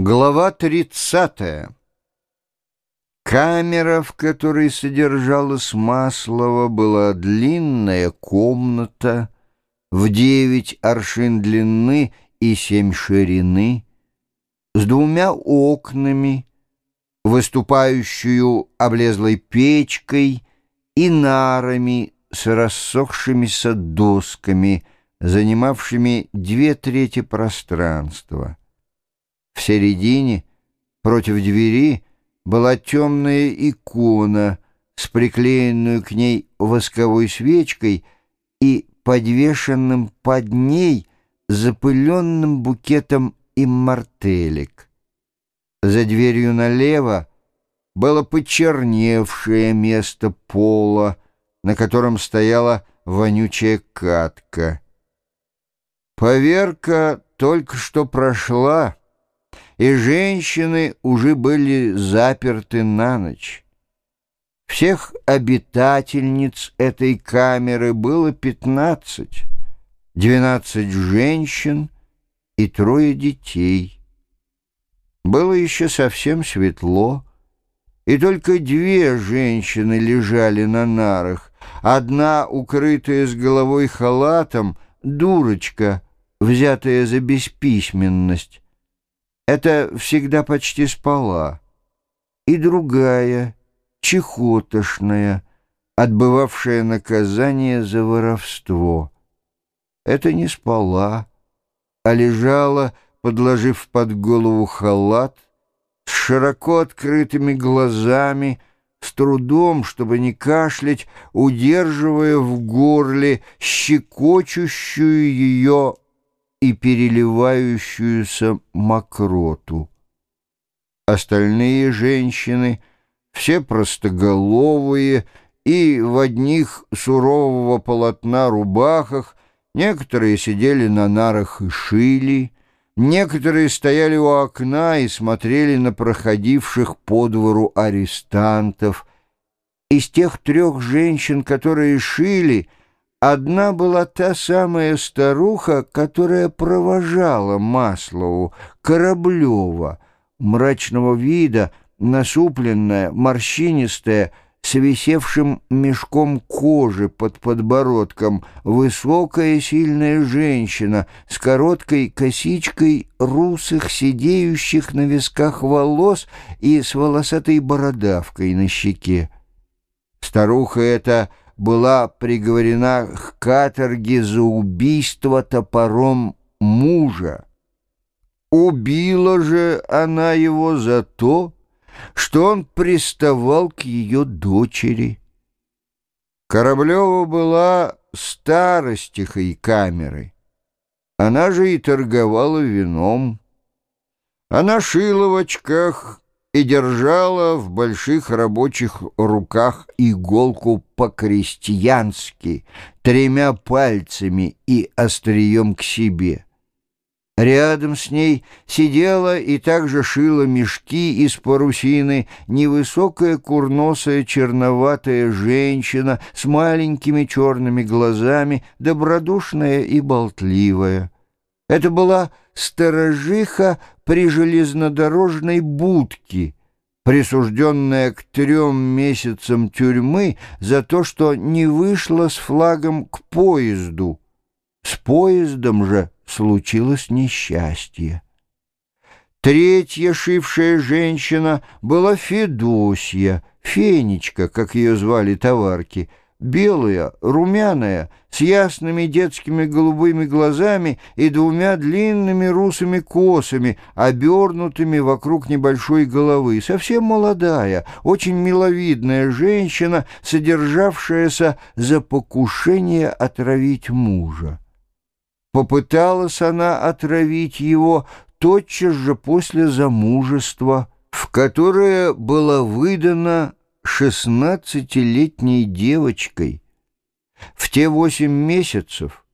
Глава 30. Камера, в которой содержалась Маслова, была длинная комната в девять аршин длины и семь ширины, с двумя окнами, выступающую облезлой печкой и нарами с рассохшимися досками, занимавшими две трети пространства. В середине, против двери, была темная икона с приклеенную к ней восковой свечкой и подвешенным под ней запыленным букетом иммортелек. За дверью налево было почерневшее место пола, на котором стояла вонючая катка. Поверка только что прошла, и женщины уже были заперты на ночь. Всех обитательниц этой камеры было пятнадцать, двенадцать женщин и трое детей. Было еще совсем светло, и только две женщины лежали на нарах, одна, укрытая с головой халатом, дурочка, взятая за бесписьменность, это всегда почти спала, и другая, чехотошная, отбывавшая наказание за воровство. Это не спала, а лежала, подложив под голову халат, с широко открытыми глазами, с трудом, чтобы не кашлять, удерживая в горле щекочущую ее и переливающуюся мокроту. Остальные женщины, все простоголовые и в одних сурового полотна рубахах, некоторые сидели на нарах и шили, некоторые стояли у окна и смотрели на проходивших по двору арестантов. Из тех трех женщин, которые шили — Одна была та самая старуха, которая провожала Маслову, Кораблева, мрачного вида, насупленная, морщинистая, с висевшим мешком кожи под подбородком, высокая сильная женщина с короткой косичкой русых, сидеющих на висках волос и с волосатой бородавкой на щеке. Старуха эта была приговорена к каторге за убийство топором мужа. Убила же она его за то, что он приставал к ее дочери. Кораблева была старостихой камеры. Она же и торговала вином. Она шила в очках и держала в больших рабочих руках иголку по-крестьянски, тремя пальцами и острием к себе. Рядом с ней сидела и также шила мешки из парусины невысокая курносая черноватая женщина с маленькими черными глазами, добродушная и болтливая. Это была сторожиха при железнодорожной будке, присужденная к трем месяцам тюрьмы за то, что не вышла с флагом к поезду. С поездом же случилось несчастье. Третья шившая женщина была Федосья, Фенечка, как ее звали товарки, белая, румяная, с ясными детскими голубыми глазами и двумя длинными русыми косами, обернутыми вокруг небольшой головы. Совсем молодая, очень миловидная женщина, содержавшаяся за покушение отравить мужа. Попыталась она отравить его тотчас же после замужества, в которое была выдана шестнадцатилетней девочкой. В те восемь месяцев,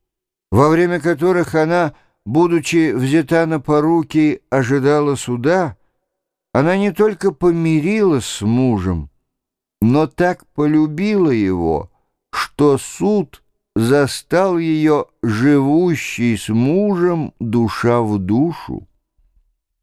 во время которых она, будучи взята на поруки, ожидала суда, она не только помирилась с мужем, но так полюбила его, что суд застал ее живущей с мужем душа в душу.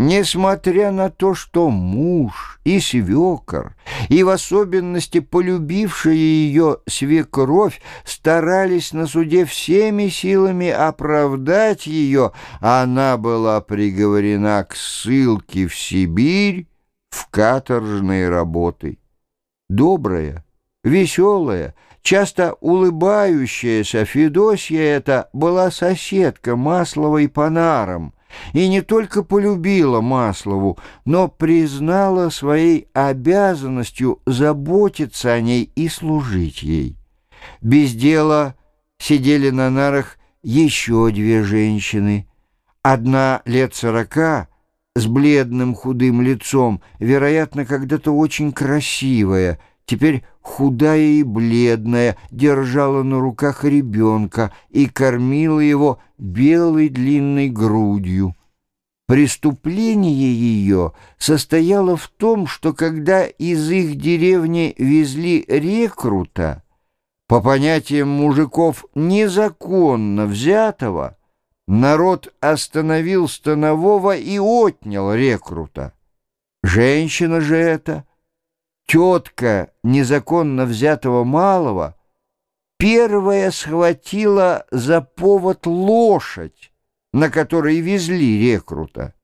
Несмотря на то, что муж и свекор, и в особенности полюбившая ее свекровь, старались на суде всеми силами оправдать ее, она была приговорена к ссылке в Сибирь в каторжные работы. Добрая, веселая, часто улыбающаяся Федосья эта была соседка Масловой по нарам, и не только полюбила Маслову, но признала своей обязанностью заботиться о ней и служить ей. Без дела сидели на нарах еще две женщины. Одна лет сорока, с бледным худым лицом, вероятно, когда-то очень красивая — теперь худая и бледная, держала на руках ребенка и кормила его белой длинной грудью. Преступление ее состояло в том, что когда из их деревни везли рекрута, по понятиям мужиков незаконно взятого, народ остановил станового и отнял рекрута. Женщина же эта — тетка незаконно взятого малого первая схватила за повод лошадь, на которой везли рекрута.